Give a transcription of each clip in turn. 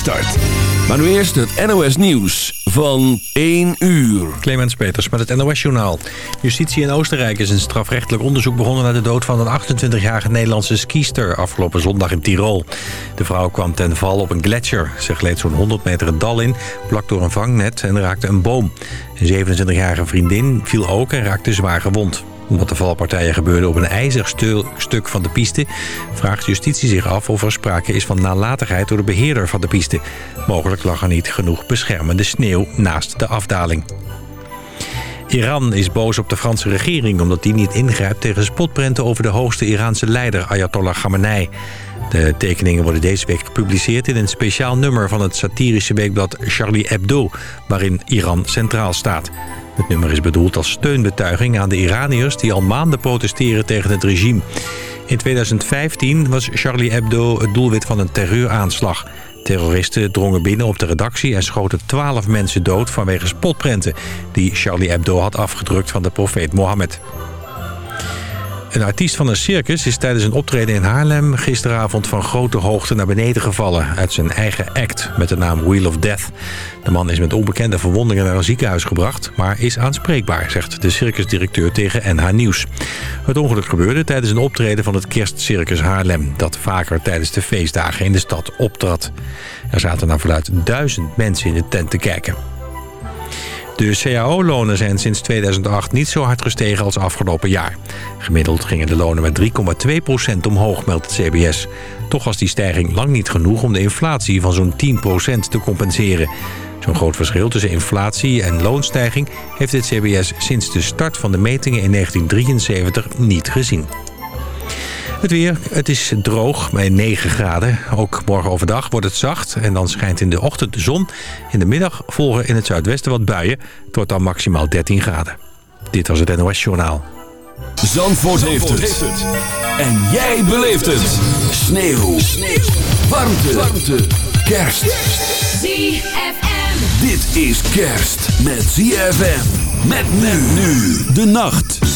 start. Maar nu eerst het NOS Nieuws van 1 uur. Clemens Peters met het NOS Journaal. Justitie in Oostenrijk is een strafrechtelijk onderzoek begonnen... naar de dood van een 28-jarige Nederlandse skiester... afgelopen zondag in Tirol. De vrouw kwam ten val op een gletsjer. Ze gleed zo'n 100 meter dal in, plak door een vangnet en raakte een boom. Een 27-jarige vriendin viel ook en raakte zwaar gewond omdat de valpartijen gebeurden op een ijzig stuk van de piste... vraagt justitie zich af of er sprake is van nalatigheid door de beheerder van de piste. Mogelijk lag er niet genoeg beschermende sneeuw naast de afdaling. Iran is boos op de Franse regering omdat die niet ingrijpt tegen spotprenten over de hoogste Iraanse leider Ayatollah Khamenei. De tekeningen worden deze week gepubliceerd in een speciaal nummer van het satirische weekblad Charlie Hebdo, waarin Iran centraal staat. Het nummer is bedoeld als steunbetuiging aan de Iraniërs... die al maanden protesteren tegen het regime. In 2015 was Charlie Hebdo het doelwit van een terreuraanslag. Terroristen drongen binnen op de redactie en schoten twaalf mensen dood... vanwege spotprenten die Charlie Hebdo had afgedrukt van de profeet Mohammed. Een artiest van een circus is tijdens een optreden in Haarlem... gisteravond van grote hoogte naar beneden gevallen... uit zijn eigen act met de naam Wheel of Death. De man is met onbekende verwondingen naar een ziekenhuis gebracht... maar is aanspreekbaar, zegt de circusdirecteur tegen NH Nieuws. Het ongeluk gebeurde tijdens een optreden van het kerstcircus Haarlem... dat vaker tijdens de feestdagen in de stad optrad. Er zaten naar verluid duizend mensen in de tent te kijken. De cao-lonen zijn sinds 2008 niet zo hard gestegen als afgelopen jaar. Gemiddeld gingen de lonen met 3,2% omhoog, meldt het CBS. Toch was die stijging lang niet genoeg om de inflatie van zo'n 10% te compenseren. Zo'n groot verschil tussen inflatie en loonstijging... heeft het CBS sinds de start van de metingen in 1973 niet gezien. Het weer, het is droog bij 9 graden. Ook morgen overdag wordt het zacht en dan schijnt in de ochtend de zon. In de middag volgen in het zuidwesten wat buien. Het wordt dan maximaal 13 graden. Dit was het NOS Journaal. Zandvoort, heeft, het. En jij beleeft het. Sneeuw. Sneeuw. Warmte. Warmte. Kerst. ZFM. Dit is kerst met ZFM. Met men nu de nacht.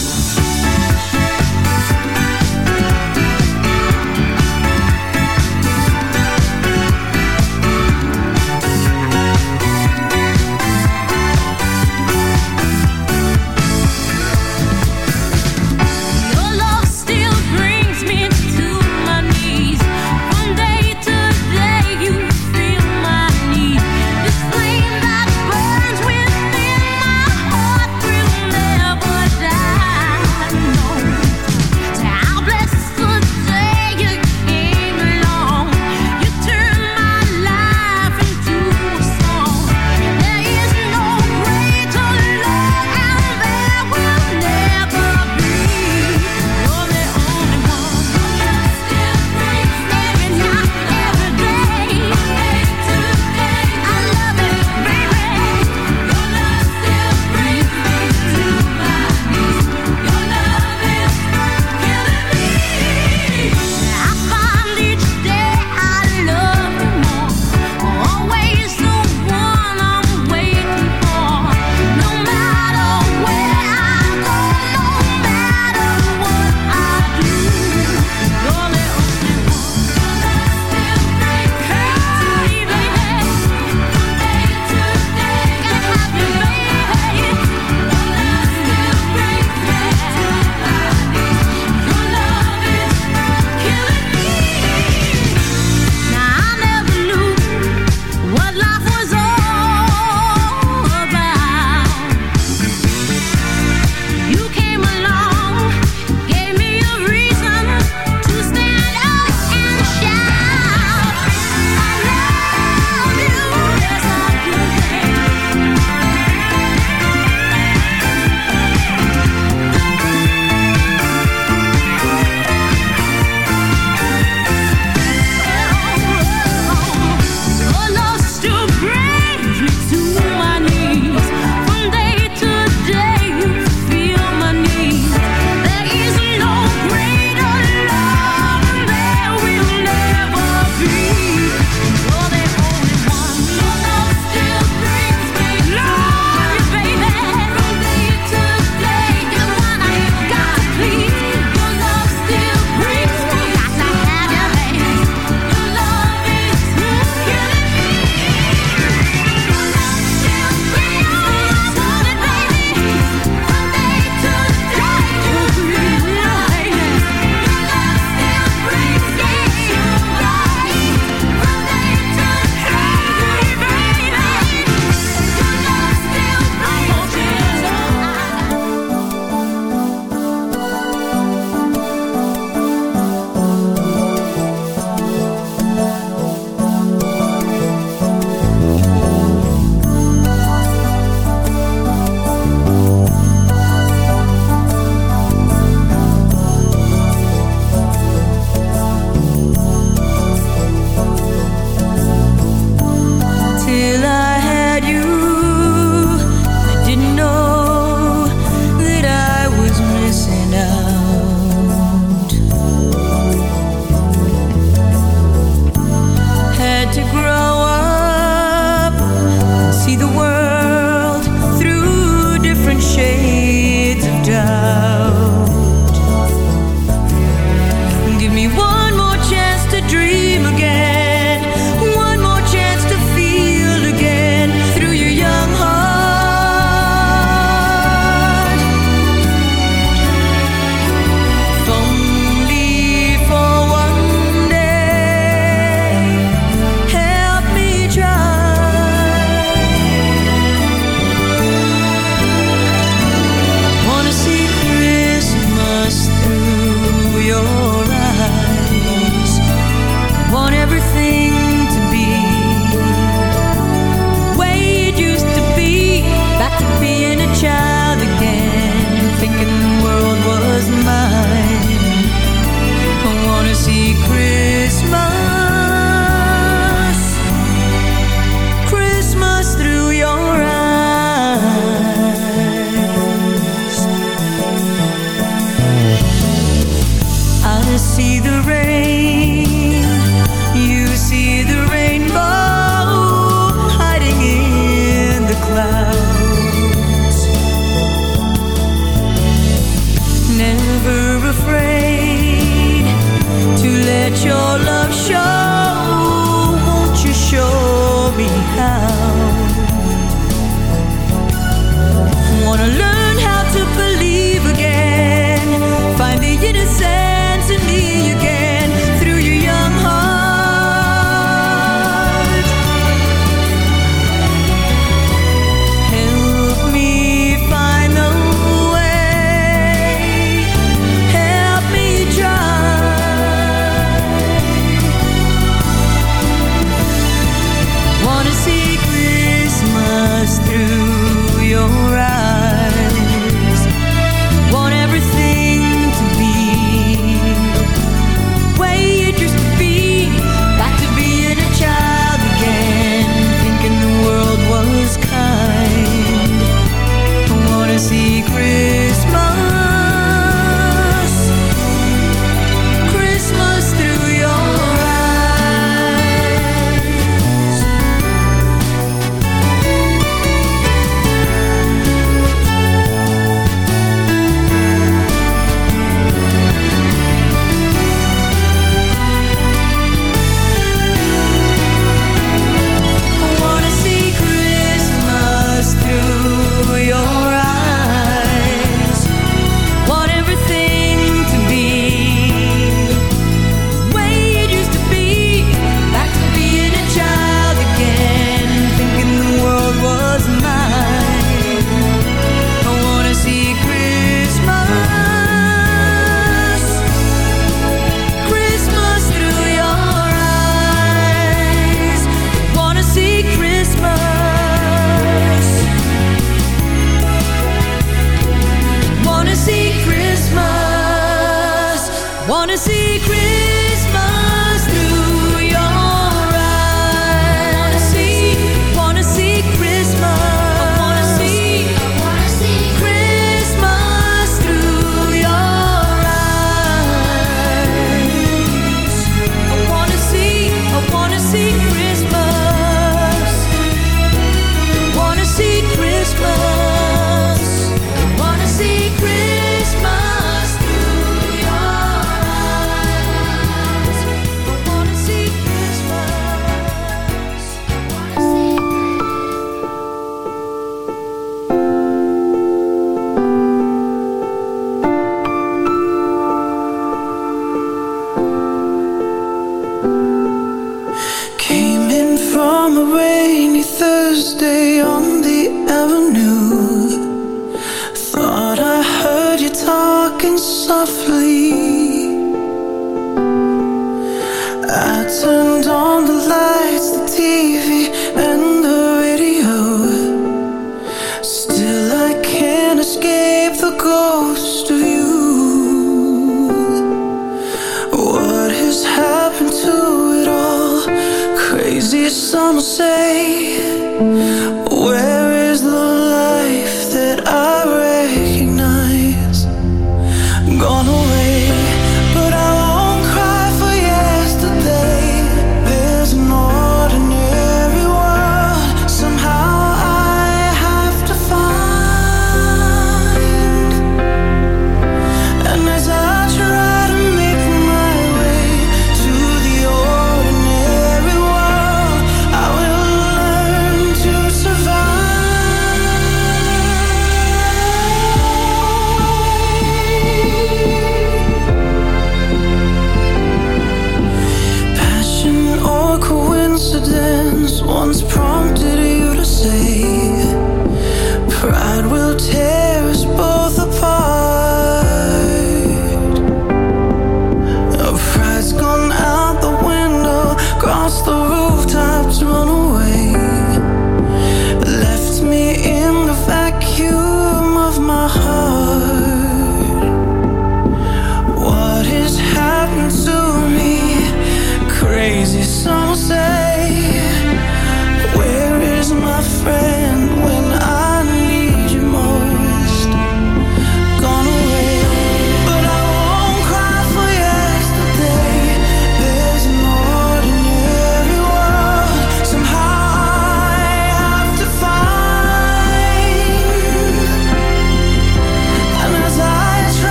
On a secret?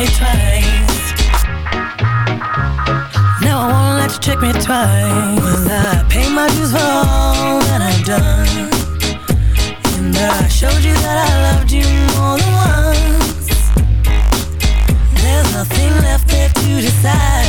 me twice. Now I won't let you check me twice. I paid my dues for all that I've done. And I showed you that I loved you more than once. There's nothing left there to decide.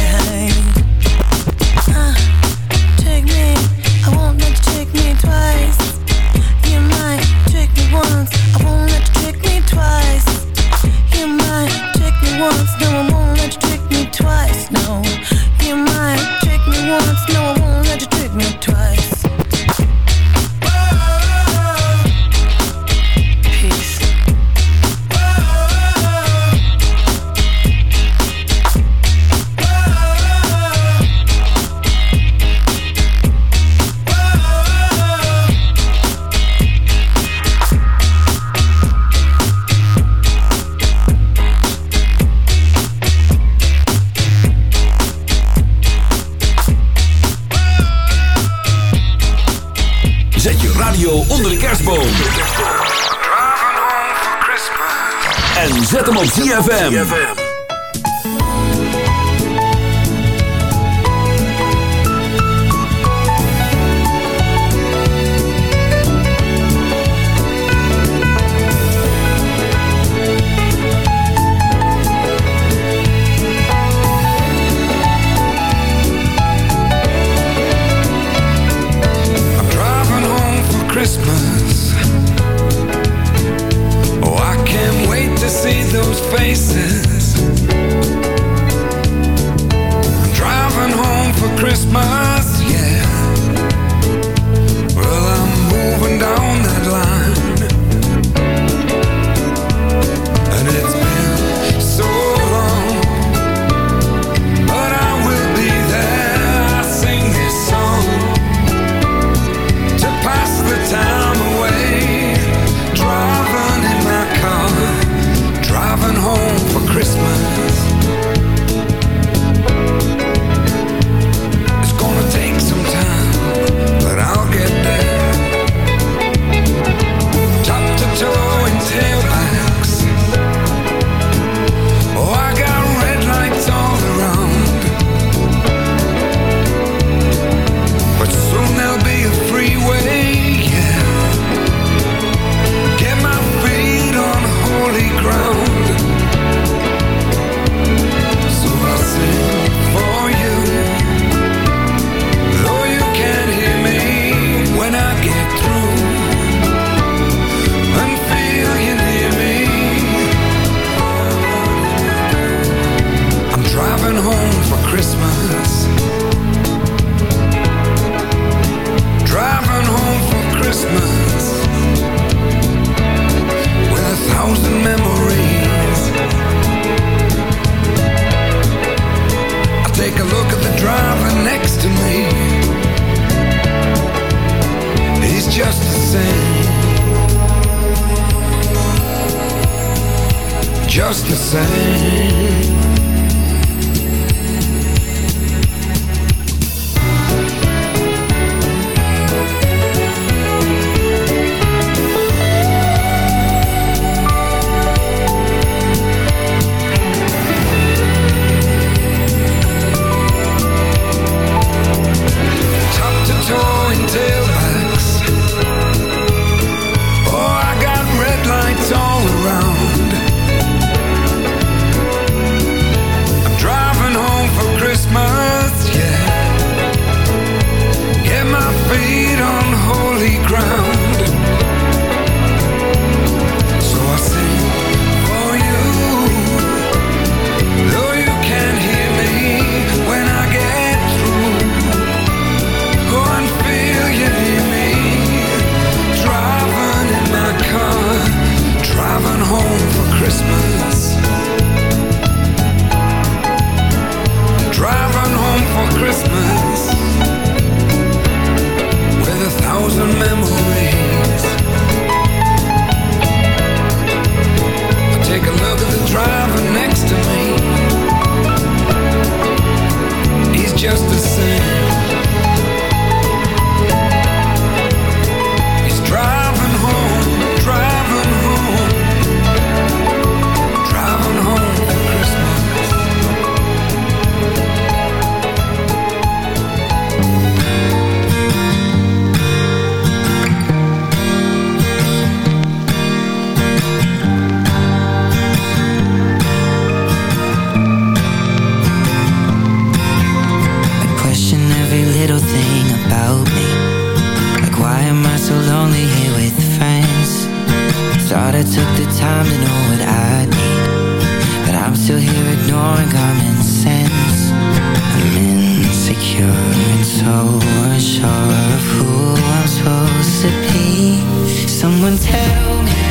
sure of who I'm supposed to be Someone tell me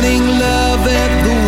The lights are, the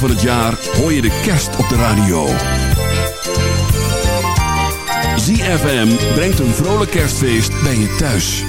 Van het jaar hoor je de kerst op de radio. ZFM brengt een vrolijk kerstfeest bij je thuis.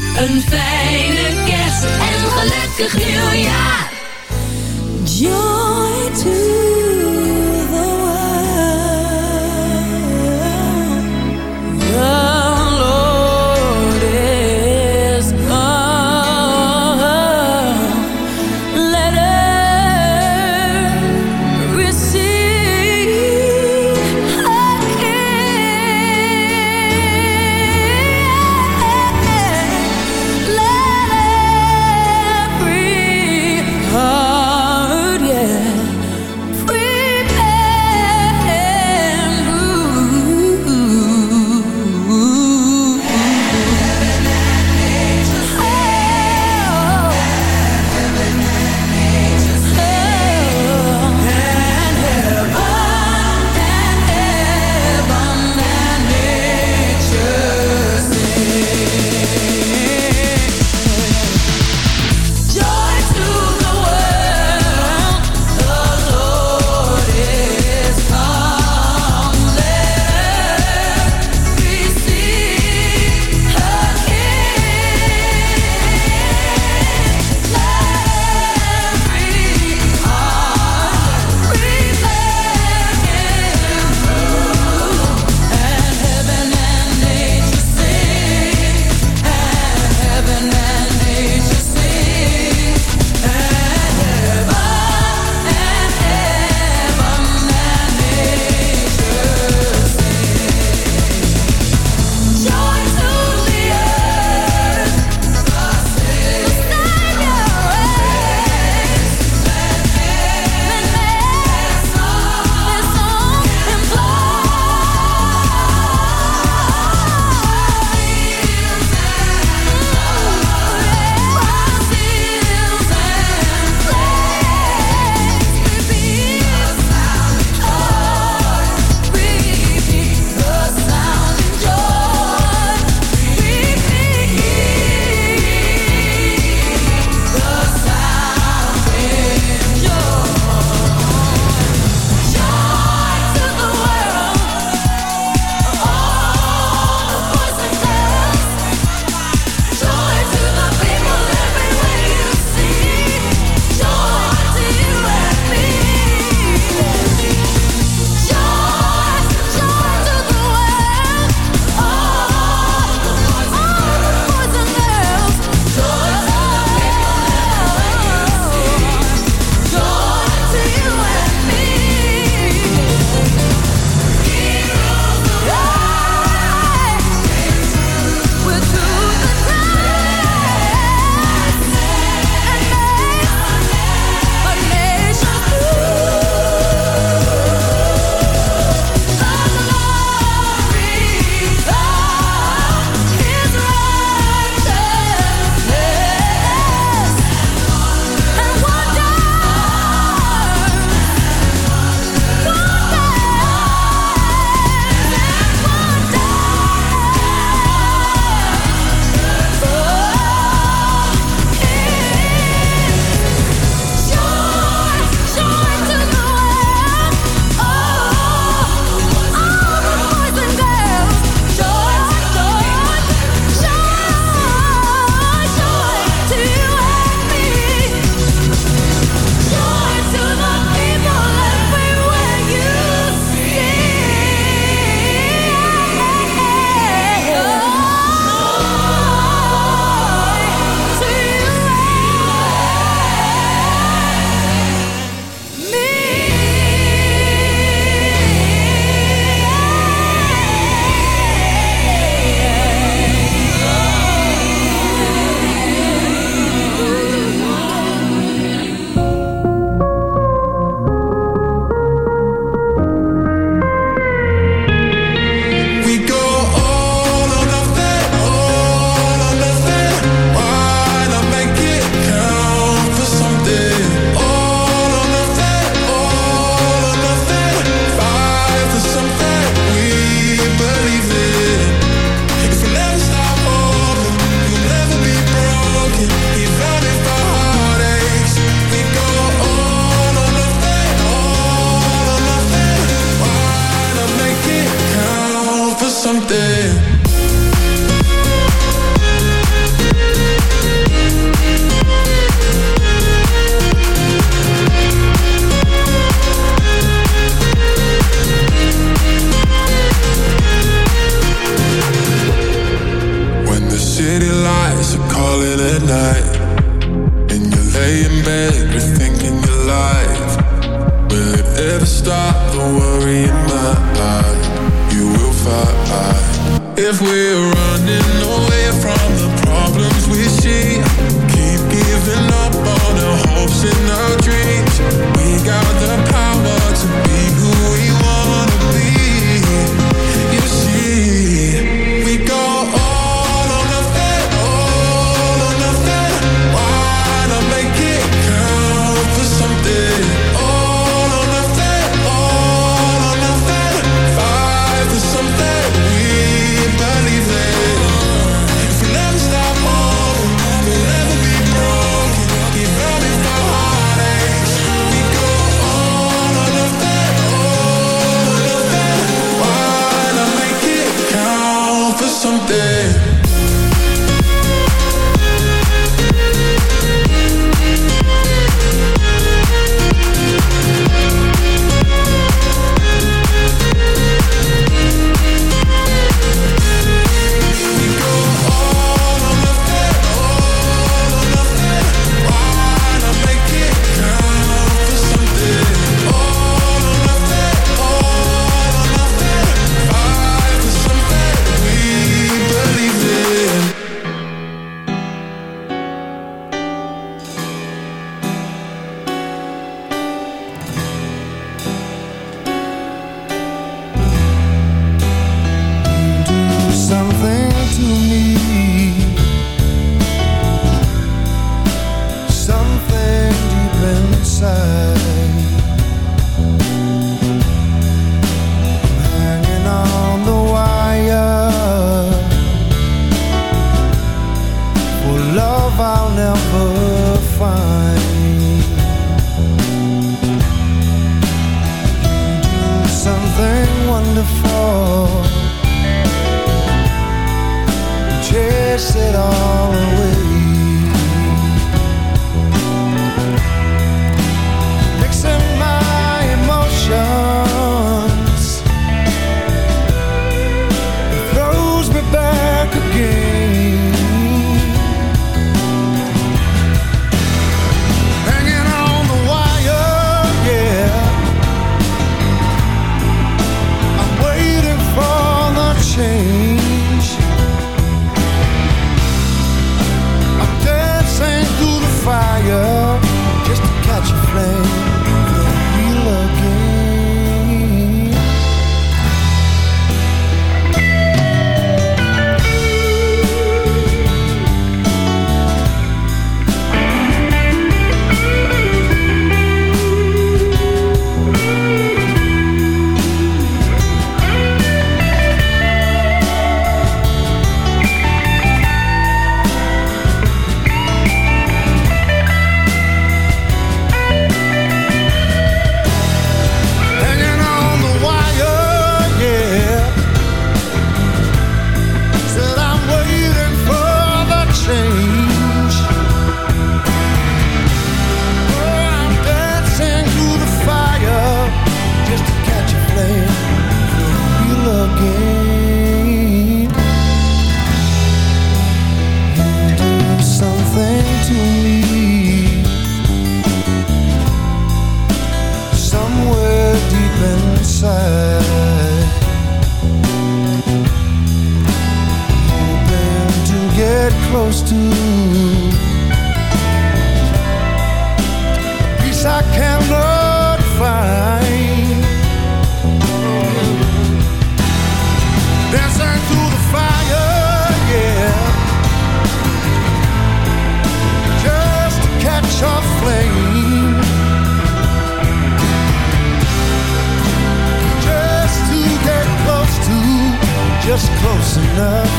Enough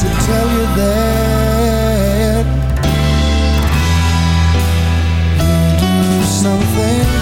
to tell you that. You do something